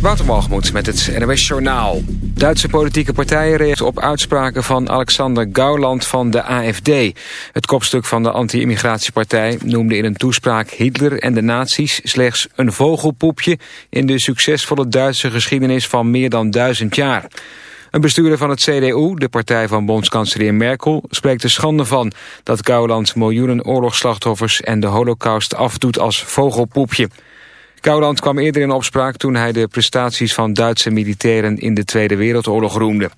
Watermalgemoed met het NOS Journaal. Duitse politieke partijen reageren op uitspraken van Alexander Gauland van de AFD. Het kopstuk van de anti-immigratiepartij noemde in een toespraak Hitler en de nazi's slechts een vogelpoepje in de succesvolle Duitse geschiedenis van meer dan duizend jaar. Een bestuurder van het CDU, de partij van bondskanselier Merkel, spreekt er schande van dat Gauland miljoenen oorlogsslachtoffers en de holocaust afdoet als vogelpoepje. Gauland kwam eerder in opspraak toen hij de prestaties van Duitse militairen in de Tweede Wereldoorlog roemde.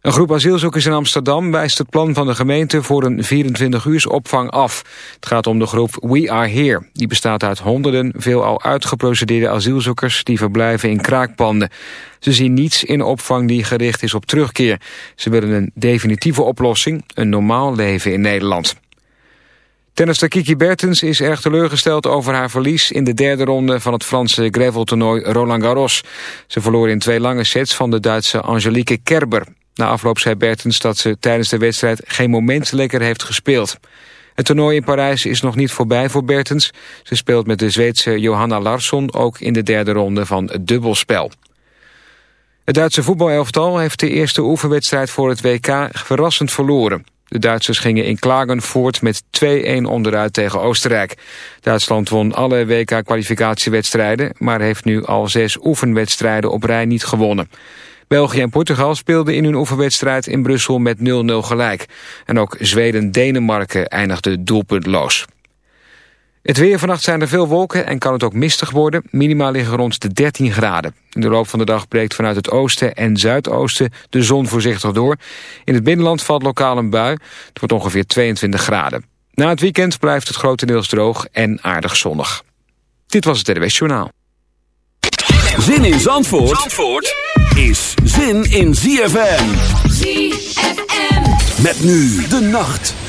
Een groep asielzoekers in Amsterdam wijst het plan van de gemeente voor een 24-uurs opvang af. Het gaat om de groep We Are Here. Die bestaat uit honderden veelal uitgeprocedeerde asielzoekers die verblijven in kraakpanden. Ze zien niets in opvang die gericht is op terugkeer. Ze willen een definitieve oplossing, een normaal leven in Nederland. Tennister Kiki Bertens is erg teleurgesteld over haar verlies... in de derde ronde van het Franse graveltoernooi Roland Garros. Ze verloor in twee lange sets van de Duitse Angelique Kerber. Na afloop zei Bertens dat ze tijdens de wedstrijd... geen moment lekker heeft gespeeld. Het toernooi in Parijs is nog niet voorbij voor Bertens. Ze speelt met de Zweedse Johanna Larsson... ook in de derde ronde van het dubbelspel. Het Duitse voetbalelftal heeft de eerste oefenwedstrijd voor het WK verrassend verloren. De Duitsers gingen in Klagenvoort met 2-1 onderuit tegen Oostenrijk. Duitsland won alle WK-kwalificatiewedstrijden... maar heeft nu al zes oefenwedstrijden op rij niet gewonnen. België en Portugal speelden in hun oefenwedstrijd in Brussel met 0-0 gelijk. En ook Zweden-Denemarken eindigde doelpuntloos. Het weer vannacht zijn er veel wolken en kan het ook mistig worden. Minimaal liggen rond de 13 graden. In de loop van de dag breekt vanuit het oosten en zuidoosten de zon voorzichtig door. In het binnenland valt lokaal een bui. Het wordt ongeveer 22 graden. Na het weekend blijft het grotendeels droog en aardig zonnig. Dit was het RWS Journaal. Zin in Zandvoort, Zandvoort is zin in ZFM. ZFM. Met nu de nacht.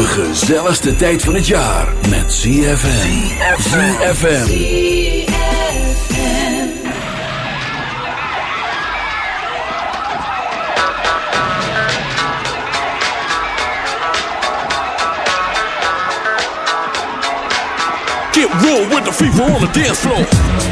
Gezelligste tijd van het jaar met ZFM. ZFM. Get real with the fever on the dance floor.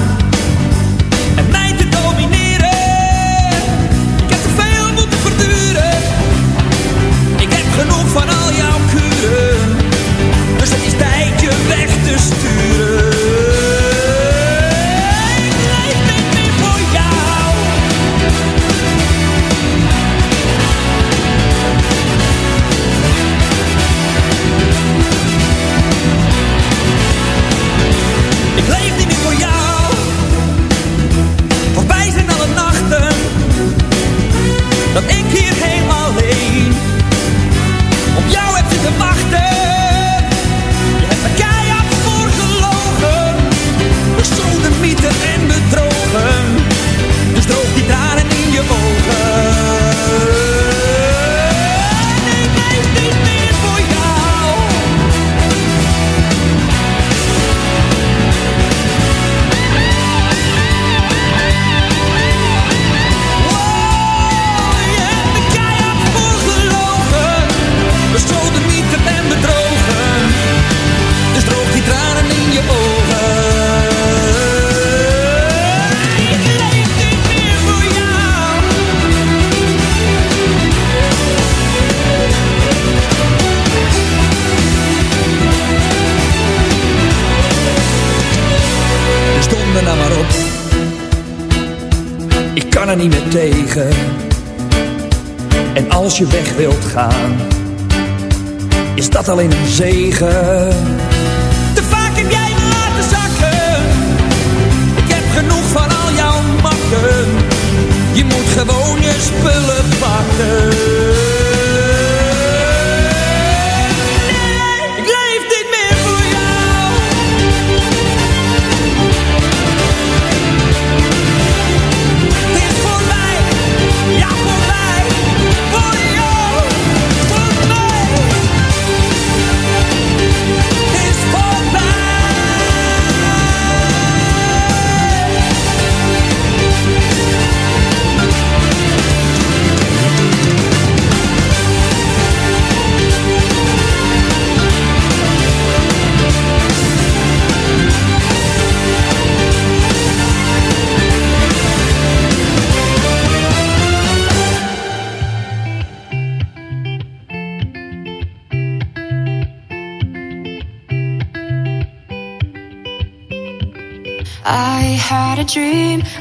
besturen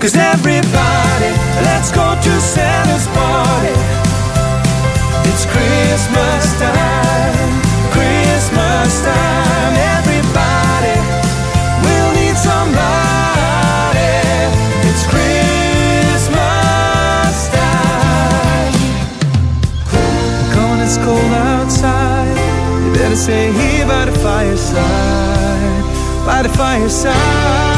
Cause everybody, let's go to Santa's party. It's Christmas time, Christmas time. Everybody, we'll need somebody. It's Christmas time. Gone, it's cold outside. You better stay here by the fireside, by the fireside.